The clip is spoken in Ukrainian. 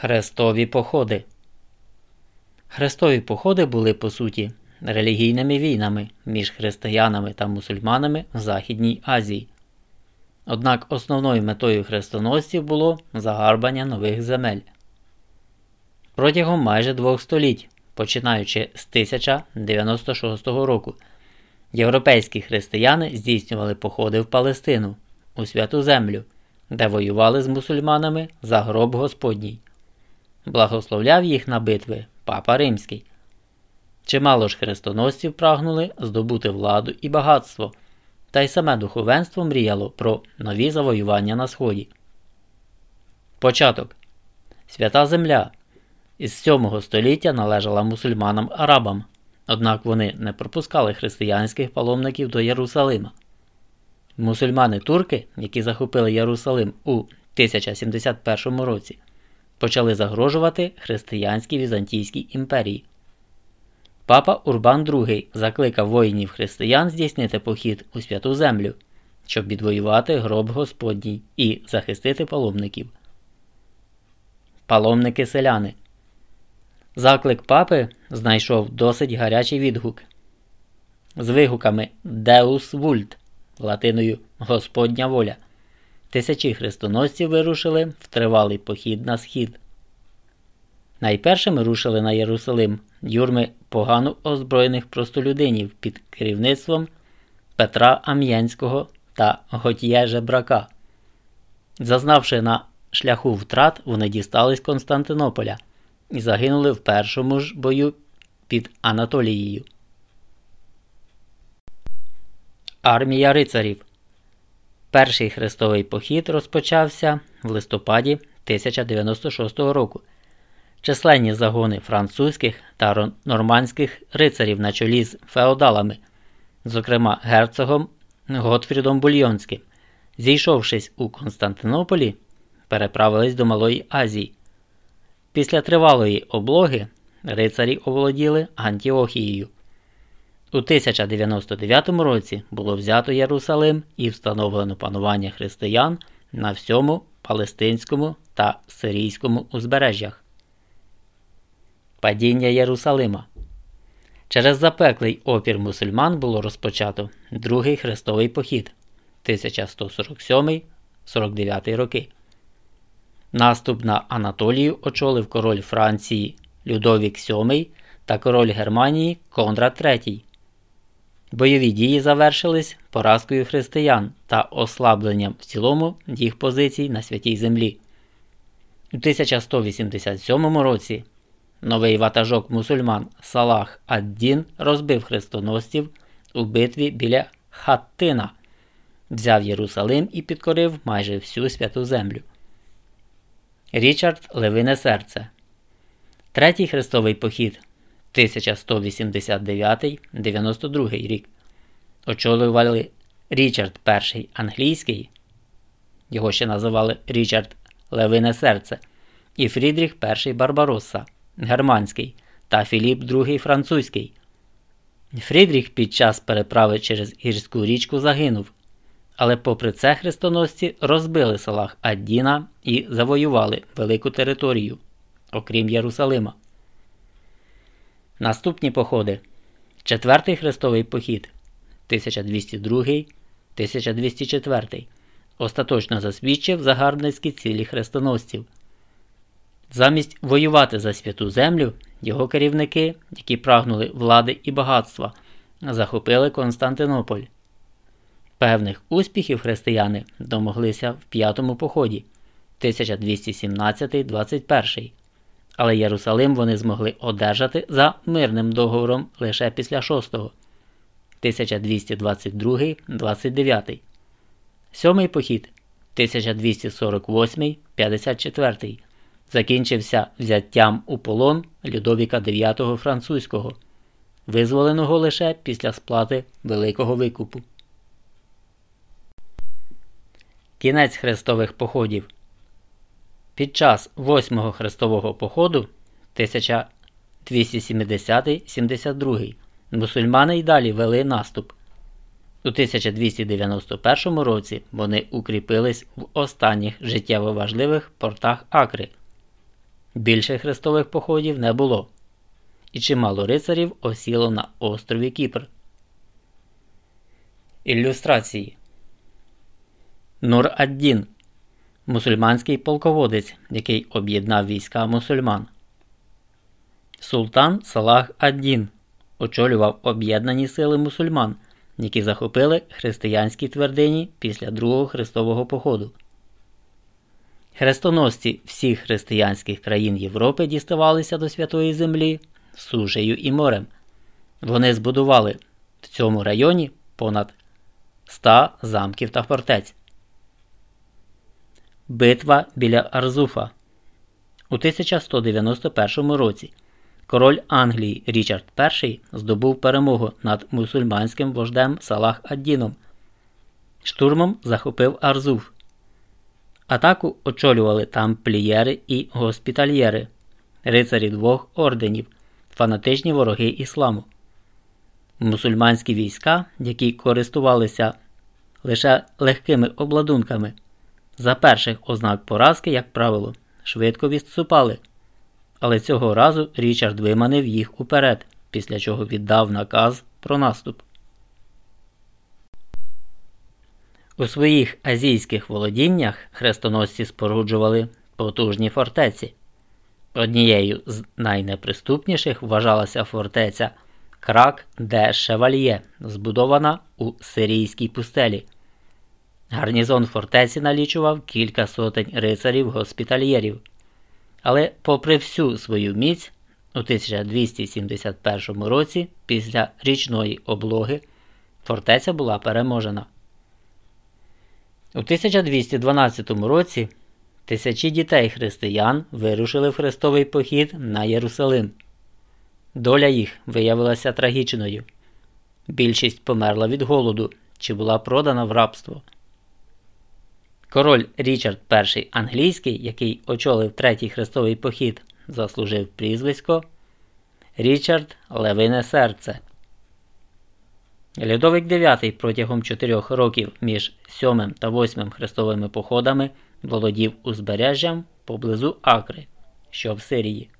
Хрестові походи. Хрестові походи були по суті релігійними війнами між християнами та мусульманами в Західній Азії. Однак основною метою хрестоносців було загарбання нових земель. Протягом майже двох століть, починаючи з 1096 року, європейські християни здійснювали походи в Палестину у святу землю, де воювали з мусульманами за гроб Господній благословляв їх на битви Папа Римський. Чимало ж хрестоносців прагнули здобути владу і багатство, та й саме духовенство мріяло про нові завоювання на Сході. Початок Свята Земля із 7 століття належала мусульманам арабам, однак вони не пропускали християнських паломників до Єрусалима. Мусульмани турки, які захопили Єрусалим у 1071 році, почали загрожувати християнській Візантійській імперії. Папа Урбан II закликав воїнів християн здійснити похід у святу землю, щоб відвоювати гроб Господній і захистити паломників. Паломники селяни. Заклик папи знайшов досить гарячий відгук. З вигуками Deus Vult латиною Господня воля. Тисячі хрестоносців вирушили в тривалий похід на схід. Найпершими рушили на Єрусалим юрми погано озброєних простолюдинів під керівництвом Петра Ам'янського та Готьє Жебрака. Зазнавши на шляху втрат, вони дістались Константинополя і загинули в першому ж бою під Анатолією. Армія рицарів Перший хрестовий похід розпочався в листопаді 1096 року. Численні загони французьких та нормандських рицарів на чолі з феодалами, зокрема герцогом Готфрідом Бульйонським, зійшовшись у Константинополі, переправились до Малої Азії. Після тривалої облоги рицарі оволоділи Антіохією. У 1099 році було взято Єрусалим і встановлено панування християн на всьому Палестинському та Сирійському узбережжях. Падіння Єрусалима через запеклий опір мусульман було розпочато другий хрестовий похід 1147-49 роки. Наступ на Анатолію очолив король Франції Людовік VII та король Германії Конрад III. Бойові дії завершились поразкою християн та ослабленням в цілому їх позицій на святій землі. У 1187 році новий ватажок мусульман Салах ад-Дін розбив хрестоносців у битві біля Хаттина, взяв Єрусалим і підкорив майже всю святу землю. Річард Левине серце. Третій хрестовий похід 1189-92 рік. Очолювали Річард І англійський, його ще називали Річард Левине Серце, і Фрідріх І Барбаросса германський та Філіп II французький. Фрідріх під час переправи через Гірську річку загинув, але, попри це, хрестоносці розбили Салах Аддіна і завоювали велику територію, окрім Єрусалима. Наступні походи. Четвертий хрестовий похід 1202-1204 остаточно засвідчив загарбницькі цілі хрестоносців. Замість воювати за святу землю, його керівники, які прагнули влади і багатства, захопили Константинополь. Певних успіхів християни домоглися в п'ятому поході 1217-21 але Єрусалим вони змогли одержати за мирним договором лише після 6-го 1222-29. Сьомий похід 1248-54 закінчився взяттям у полон Людовіка IX французького, визволеного лише після сплати Великого Викупу. Кінець хрестових походів під час восьмого хрестового походу 1270-72 мусульмани й далі вели наступ. У 1291 році вони укріпились в останніх життєво важливих портах Акри. Більше хрестових походів не було, і чимало рицарів осіло на острові Кіпр. Ілюстрації Нур Аддін мусульманський полководець, який об'єднав війська мусульман. Султан Салах Аддін очолював об'єднані сили мусульман, які захопили християнські твердині після Другого Христового походу. Хрестоносці всіх християнських країн Європи діставалися до Святої Землі сушею і морем. Вони збудували в цьому районі понад 100 замків та фортець. Битва біля Арзуфа. У 1191 році король Англії Річард І здобув перемогу над мусульманським вождем Салах Аддіном. Штурмом захопив Арзуф. Атаку очолювали тамплієри і госпітальєри, рицарі двох орденів, фанатичні вороги ісламу. Мусульманські війська, які користувалися лише легкими обладунками. За перших ознак поразки, як правило, швидко відступали. Але цього разу Річард виманив їх уперед, після чого віддав наказ про наступ. У своїх азійських володіннях хрестоносці споруджували потужні фортеці. Однією з найнеприступніших вважалася фортеця Крак де Шевальє, збудована у сирійській пустелі. Гарнізон фортеці налічував кілька сотень рицарів-госпітальєрів. Але, попри всю свою міць, у 1271 році, після річної облоги, фортеця була переможена. У 1212 році тисячі дітей християн вирушили в хрестовий похід на Єрусалим. Доля їх виявилася трагічною. Більшість померла від голоду чи була продана в рабство. Король Річард І англійський, який очолив третій хрестовий похід, заслужив прізвисько Річард Левине Серце. Людовик IX протягом чотирьох років між сьомим та восьмим хрестовими походами володів узбережжям поблизу Акри, що в Сирії.